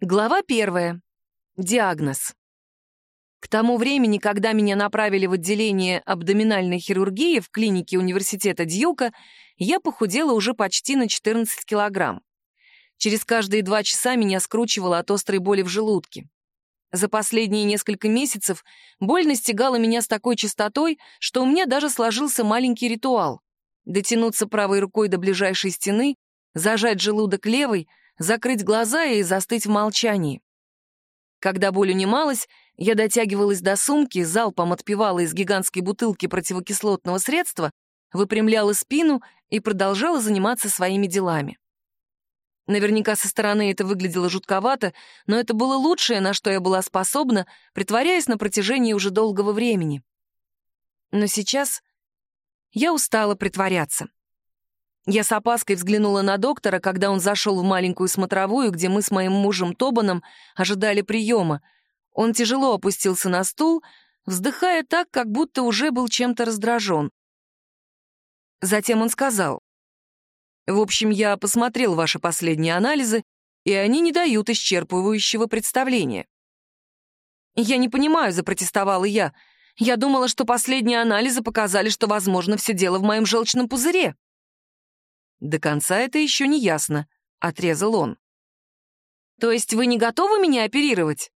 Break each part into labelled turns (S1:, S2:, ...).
S1: Глава первая. Диагноз. К тому времени, когда меня направили в отделение абдоминальной хирургии в клинике университета Дьюка, я похудела уже почти на 14 килограмм. Через каждые два часа меня скручивало от острой боли в желудке. За последние несколько месяцев боль настигала меня с такой частотой, что у меня даже сложился маленький ритуал. Дотянуться правой рукой до ближайшей стены, зажать желудок левой — закрыть глаза и застыть в молчании. Когда боль унималась, я дотягивалась до сумки, залпом отпивала из гигантской бутылки противокислотного средства, выпрямляла спину и продолжала заниматься своими делами. Наверняка со стороны это выглядело жутковато, но это было лучшее, на что я была способна, притворяясь на протяжении уже долгого времени. Но сейчас я устала притворяться. Я с опаской взглянула на доктора, когда он зашел в маленькую смотровую, где мы с моим мужем Тобаном ожидали приема. Он тяжело опустился на стул, вздыхая так, как будто уже был чем-то раздражен. Затем он сказал, «В общем, я посмотрел ваши последние анализы, и они не дают исчерпывающего представления». «Я не понимаю», — запротестовала я. «Я думала, что последние анализы показали, что, возможно, все дело в моем желчном пузыре». «До конца это еще не ясно», — отрезал он. «То есть вы не готовы меня оперировать?»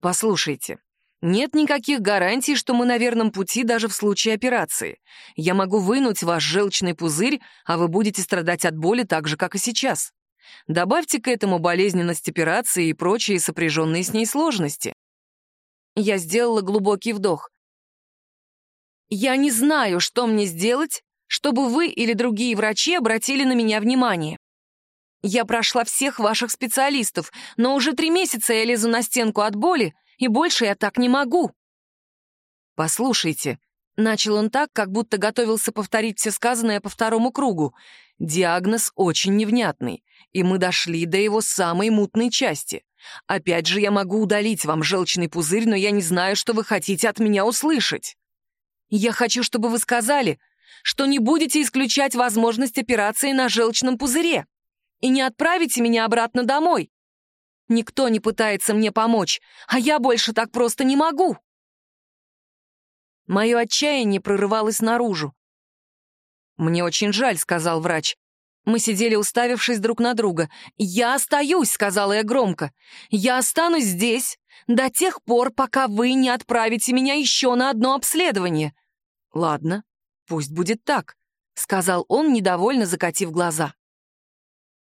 S1: «Послушайте, нет никаких гарантий, что мы на верном пути даже в случае операции. Я могу вынуть ваш желчный пузырь, а вы будете страдать от боли так же, как и сейчас. Добавьте к этому болезненность операции и прочие сопряженные с ней сложности». Я сделала глубокий вдох. «Я не знаю, что мне сделать, чтобы вы или другие врачи обратили на меня внимание. Я прошла всех ваших специалистов, но уже три месяца я лезу на стенку от боли, и больше я так не могу. Послушайте, начал он так, как будто готовился повторить все сказанное по второму кругу. Диагноз очень невнятный, и мы дошли до его самой мутной части. Опять же, я могу удалить вам желчный пузырь, но я не знаю, что вы хотите от меня услышать. Я хочу, чтобы вы сказали, что не будете исключать возможность операции на желчном пузыре и не отправите меня обратно домой. Никто не пытается мне помочь, а я больше так просто не могу. Мое отчаяние прорывалось наружу. «Мне очень жаль», — сказал врач. Мы сидели, уставившись друг на друга. «Я остаюсь», — сказала я громко. «Я останусь здесь до тех пор, пока вы не отправите меня еще на одно обследование». «Ладно», «Пусть будет так», — сказал он, недовольно закатив глаза.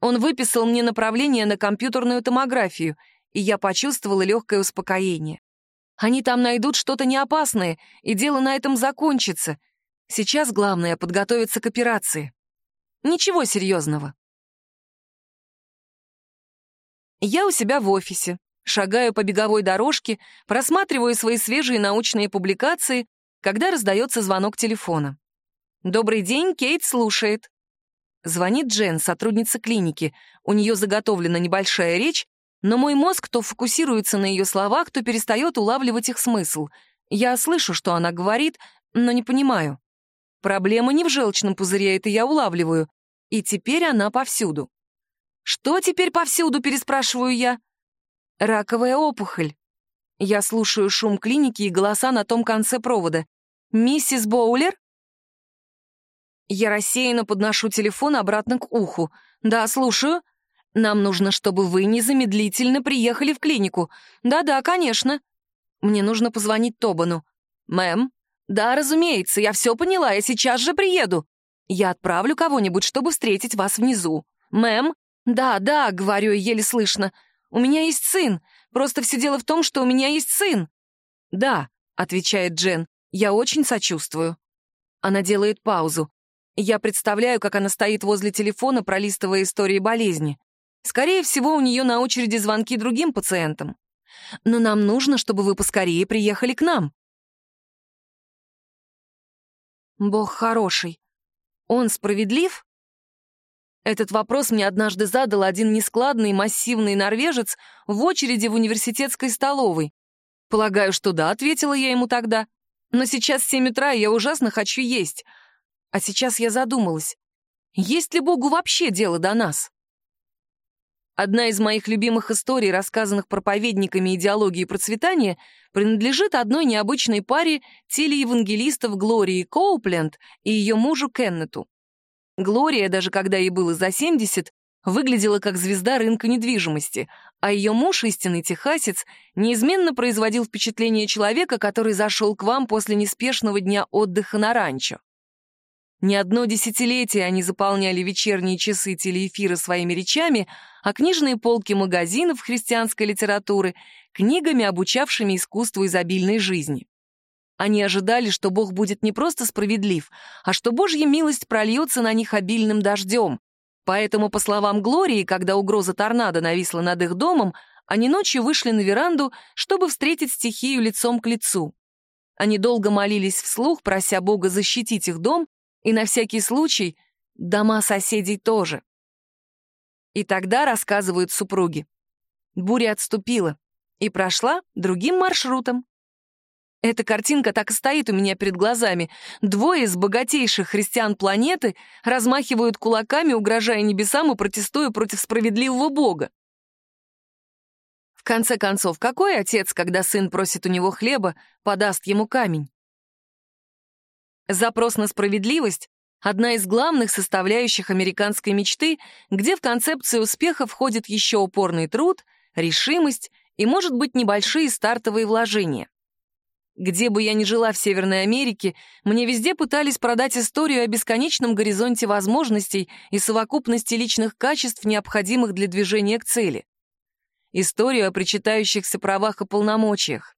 S1: Он выписал мне направление на компьютерную томографию, и я почувствовала легкое успокоение. Они там найдут что-то неопасное, и дело на этом закончится. Сейчас главное — подготовиться к операции. Ничего серьезного. Я у себя в офисе, шагаю по беговой дорожке, просматриваю свои свежие научные публикации, когда раздается звонок телефона. «Добрый день, Кейт слушает». Звонит Джен, сотрудница клиники. У нее заготовлена небольшая речь, но мой мозг то фокусируется на ее словах, то перестает улавливать их смысл. Я слышу, что она говорит, но не понимаю. Проблема не в желчном пузыре, это я улавливаю. И теперь она повсюду. «Что теперь повсюду?» — переспрашиваю я. «Раковая опухоль». Я слушаю шум клиники и голоса на том конце провода. «Миссис Боулер?» Я рассеянно подношу телефон обратно к уху. «Да, слушаю. Нам нужно, чтобы вы незамедлительно приехали в клинику. Да-да, конечно. Мне нужно позвонить Тобану. Мэм? Да, разумеется, я все поняла, я сейчас же приеду. Я отправлю кого-нибудь, чтобы встретить вас внизу. Мэм? Да, да, говорю, еле слышно. У меня есть сын. Просто все дело в том, что у меня есть сын. Да, отвечает Джен. Я очень сочувствую. Она делает паузу. Я представляю, как она стоит возле телефона, пролистывая истории болезни. Скорее всего, у нее на очереди звонки другим пациентам. Но нам нужно, чтобы вы поскорее приехали к нам. Бог хороший. Он справедлив? Этот вопрос мне однажды задал один нескладный массивный норвежец в очереди в университетской столовой. Полагаю, что да, ответила я ему тогда. Но сейчас семь утра, и я ужасно хочу есть. А сейчас я задумалась, есть ли Богу вообще дело до нас? Одна из моих любимых историй, рассказанных проповедниками идеологии процветания, принадлежит одной необычной паре телеевангелистов Глории Коупленд и ее мужу Кеннету. Глория, даже когда ей было за 70, выглядела как звезда рынка недвижимости, а ее муж, истинный техасец, неизменно производил впечатление человека, который зашел к вам после неспешного дня отдыха на ранчо. Не одно десятилетие они заполняли вечерние часы телеэфира своими речами, а книжные полки магазинов христианской литературы — книгами, обучавшими искусству изобильной жизни. Они ожидали, что Бог будет не просто справедлив, а что Божья милость прольется на них обильным дождем. Поэтому, по словам Глории, когда угроза торнадо нависла над их домом, они ночью вышли на веранду, чтобы встретить стихию лицом к лицу. Они долго молились вслух, прося Бога защитить их дом, и на всякий случай дома соседей тоже. И тогда, рассказывают супруги, буря отступила и прошла другим маршрутом. Эта картинка так и стоит у меня перед глазами. Двое из богатейших христиан планеты размахивают кулаками, угрожая небесам и протестуя против справедливого Бога. В конце концов, какой отец, когда сын просит у него хлеба, подаст ему камень? Запрос на справедливость — одна из главных составляющих американской мечты, где в концепцию успеха входит еще упорный труд, решимость и, может быть, небольшие стартовые вложения. Где бы я ни жила в Северной Америке, мне везде пытались продать историю о бесконечном горизонте возможностей и совокупности личных качеств, необходимых для движения к цели. Историю о причитающихся правах и полномочиях.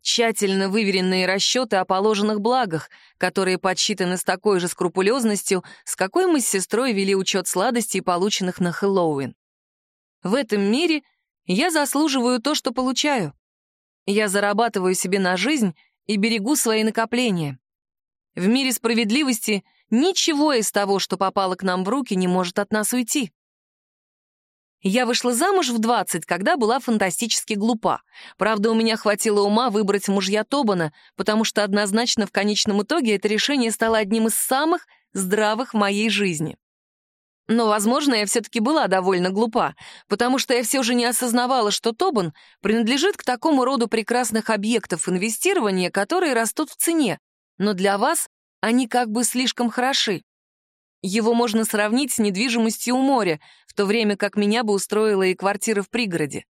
S1: Тщательно выверенные расчеты о положенных благах, которые подсчитаны с такой же скрупулезностью, с какой мы с сестрой вели учет сладостей, полученных на Хэллоуин. В этом мире я заслуживаю то, что получаю. Я зарабатываю себе на жизнь и берегу свои накопления. В мире справедливости ничего из того, что попало к нам в руки, не может от нас уйти. Я вышла замуж в 20, когда была фантастически глупа. Правда, у меня хватило ума выбрать мужья Тобана, потому что однозначно в конечном итоге это решение стало одним из самых здравых в моей жизни. Но, возможно, я все-таки была довольно глупа, потому что я все же не осознавала, что Тобан принадлежит к такому роду прекрасных объектов инвестирования, которые растут в цене, но для вас они как бы слишком хороши. Его можно сравнить с недвижимостью у моря, в то время как меня бы устроила и квартира в пригороде.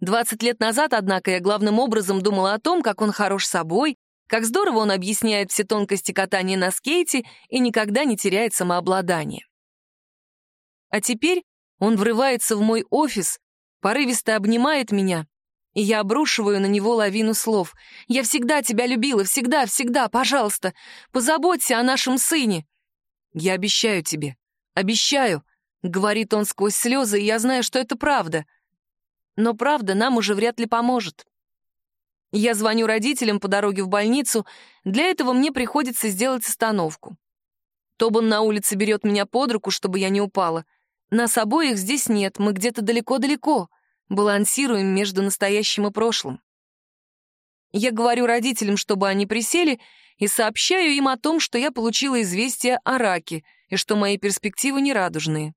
S1: 20 лет назад, однако, я главным образом думала о том, как он хорош собой, как здорово он объясняет все тонкости катания на скейте и никогда не теряет самообладание. А теперь он врывается в мой офис, порывисто обнимает меня, и я обрушиваю на него лавину слов. «Я всегда тебя любила, всегда, всегда, пожалуйста, позаботься о нашем сыне». «Я обещаю тебе, обещаю», — говорит он сквозь слезы, и я знаю, что это правда. Но правда нам уже вряд ли поможет. Я звоню родителям по дороге в больницу, для этого мне приходится сделать остановку. Тобан на улице берет меня под руку, чтобы я не упала. Нас обоих здесь нет, мы где-то далеко-далеко, балансируем между настоящим и прошлым. Я говорю родителям, чтобы они присели, и сообщаю им о том, что я получила известие о раке и что мои перспективы нерадужные.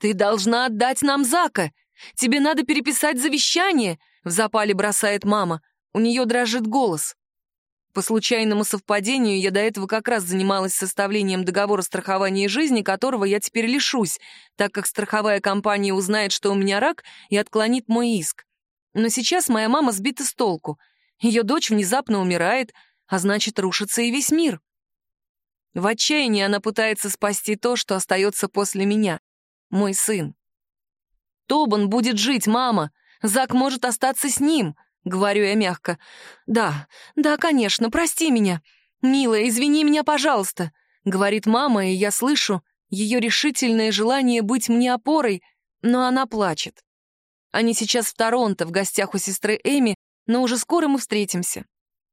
S1: «Ты должна отдать нам Зака! Тебе надо переписать завещание!» — в запале бросает мама. У нее дрожит голос. По случайному совпадению я до этого как раз занималась составлением договора страхования жизни, которого я теперь лишусь, так как страховая компания узнает, что у меня рак, и отклонит мой иск. Но сейчас моя мама сбита с толку. Ее дочь внезапно умирает, а значит, рушится и весь мир. В отчаянии она пытается спасти то, что остается после меня. Мой сын. Тобан будет жить, мама. Зак может остаться с ним. — говорю я мягко. «Да, да, конечно, прости меня. Милая, извини меня, пожалуйста», — говорит мама, и я слышу ее решительное желание быть мне опорой, но она плачет. Они сейчас в Торонто, в гостях у сестры Эми, но уже скоро мы встретимся.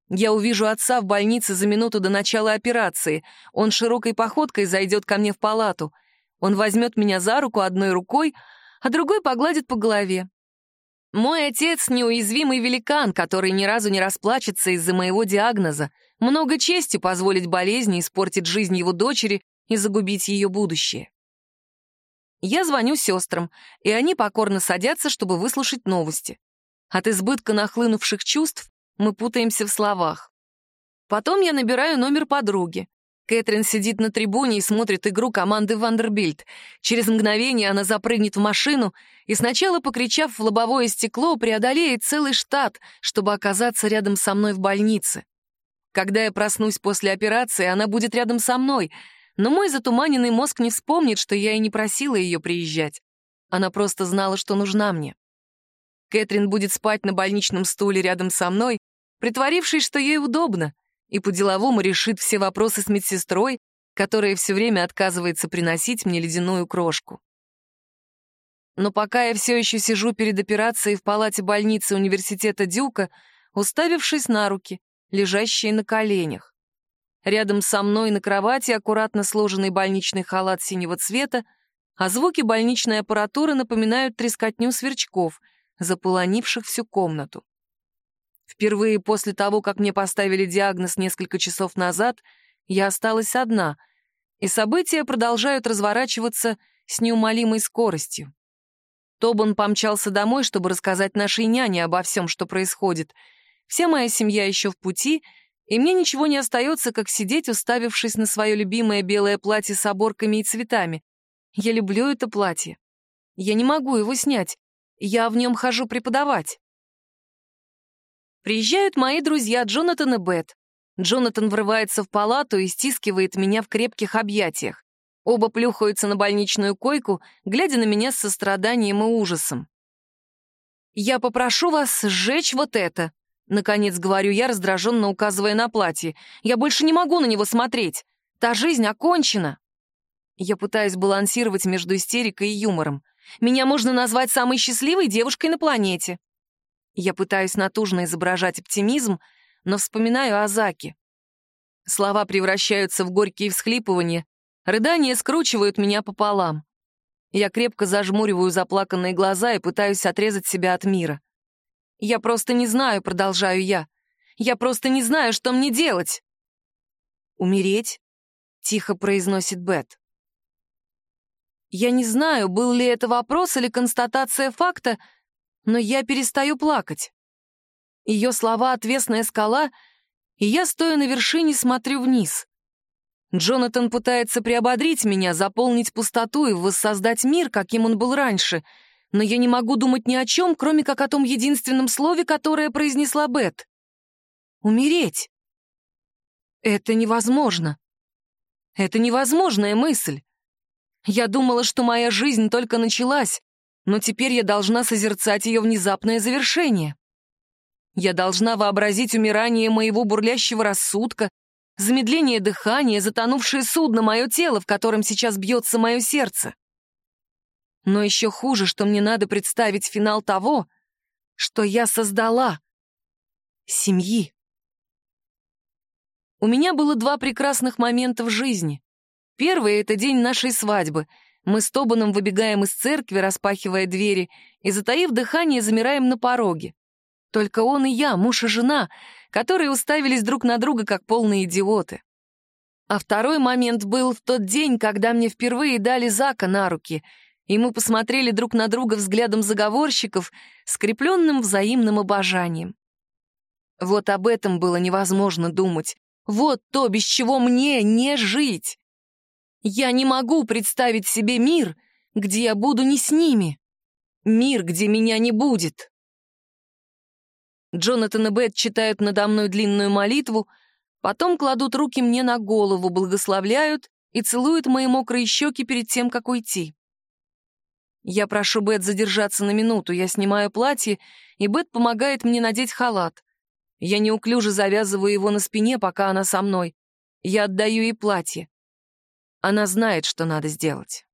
S1: Я увижу отца в больнице за минуту до начала операции. Он широкой походкой зайдет ко мне в палату. Он возьмет меня за руку одной рукой, а другой погладит по голове. Мой отец — неуязвимый великан, который ни разу не расплачется из-за моего диагноза. Много чести позволить болезни испортить жизнь его дочери и загубить ее будущее. Я звоню сестрам, и они покорно садятся, чтобы выслушать новости. От избытка нахлынувших чувств мы путаемся в словах. Потом я набираю номер подруги. Кэтрин сидит на трибуне и смотрит игру команды Вандербильд. Через мгновение она запрыгнет в машину и сначала, покричав в лобовое стекло, преодолеет целый штат, чтобы оказаться рядом со мной в больнице. Когда я проснусь после операции, она будет рядом со мной, но мой затуманенный мозг не вспомнит, что я и не просила ее приезжать. Она просто знала, что нужна мне. Кэтрин будет спать на больничном стуле рядом со мной, притворившись, что ей удобно, и по-деловому решит все вопросы с медсестрой, которая все время отказывается приносить мне ледяную крошку. Но пока я все еще сижу перед операцией в палате больницы университета Дюка, уставившись на руки, лежащие на коленях. Рядом со мной на кровати аккуратно сложенный больничный халат синего цвета, а звуки больничной аппаратуры напоминают трескотню сверчков, заполонивших всю комнату. Впервые после того, как мне поставили диагноз несколько часов назад, я осталась одна, и события продолжают разворачиваться с неумолимой скоростью. Тобан помчался домой, чтобы рассказать нашей няне обо всем, что происходит — Вся моя семья еще в пути, и мне ничего не остается, как сидеть, уставившись на свое любимое белое платье с оборками и цветами. Я люблю это платье. Я не могу его снять. Я в нем хожу преподавать. Приезжают мои друзья Джонатан и Бет. Джонатан врывается в палату и стискивает меня в крепких объятиях. Оба плюхаются на больничную койку, глядя на меня с состраданием и ужасом. «Я попрошу вас сжечь вот это», Наконец говорю я, раздраженно указывая на платье. Я больше не могу на него смотреть. Та жизнь окончена. Я пытаюсь балансировать между истерикой и юмором. Меня можно назвать самой счастливой девушкой на планете. Я пытаюсь натужно изображать оптимизм, но вспоминаю о Заке. Слова превращаются в горькие всхлипывания, рыдания скручивают меня пополам. Я крепко зажмуриваю заплаканные глаза и пытаюсь отрезать себя от мира. «Я просто не знаю», — продолжаю я. «Я просто не знаю, что мне делать». «Умереть?» — тихо произносит Бет. Я не знаю, был ли это вопрос или констатация факта, но я перестаю плакать. Ее слова — отвесная скала, и я, стоя на вершине, смотрю вниз. Джонатан пытается приободрить меня, заполнить пустоту и воссоздать мир, каким он был раньше — но я не могу думать ни о чем, кроме как о том единственном слове, которое произнесла Бет. Умереть. Это невозможно. Это невозможная мысль. Я думала, что моя жизнь только началась, но теперь я должна созерцать ее внезапное завершение. Я должна вообразить умирание моего бурлящего рассудка, замедление дыхания, затонувшее судно, мое тело, в котором сейчас бьется мое сердце. Но еще хуже, что мне надо представить финал того, что я создала. Семьи. У меня было два прекрасных момента в жизни. Первый — это день нашей свадьбы. Мы с Тобаном выбегаем из церкви, распахивая двери, и, затаив дыхание, замираем на пороге. Только он и я, муж и жена, которые уставились друг на друга, как полные идиоты. А второй момент был в тот день, когда мне впервые дали Зака на руки — и мы посмотрели друг на друга взглядом заговорщиков, скрепленным взаимным обожанием. Вот об этом было невозможно думать. Вот то, без чего мне не жить. Я не могу представить себе мир, где я буду не с ними. Мир, где меня не будет. Джонатан и Бет читают надо мной длинную молитву, потом кладут руки мне на голову, благословляют и целуют мои мокрые щеки перед тем, как уйти. Я прошу Бет задержаться на минуту, я снимаю платье, и Бет помогает мне надеть халат. Я неуклюже завязываю его на спине, пока она со мной. Я отдаю ей платье. Она знает, что надо сделать.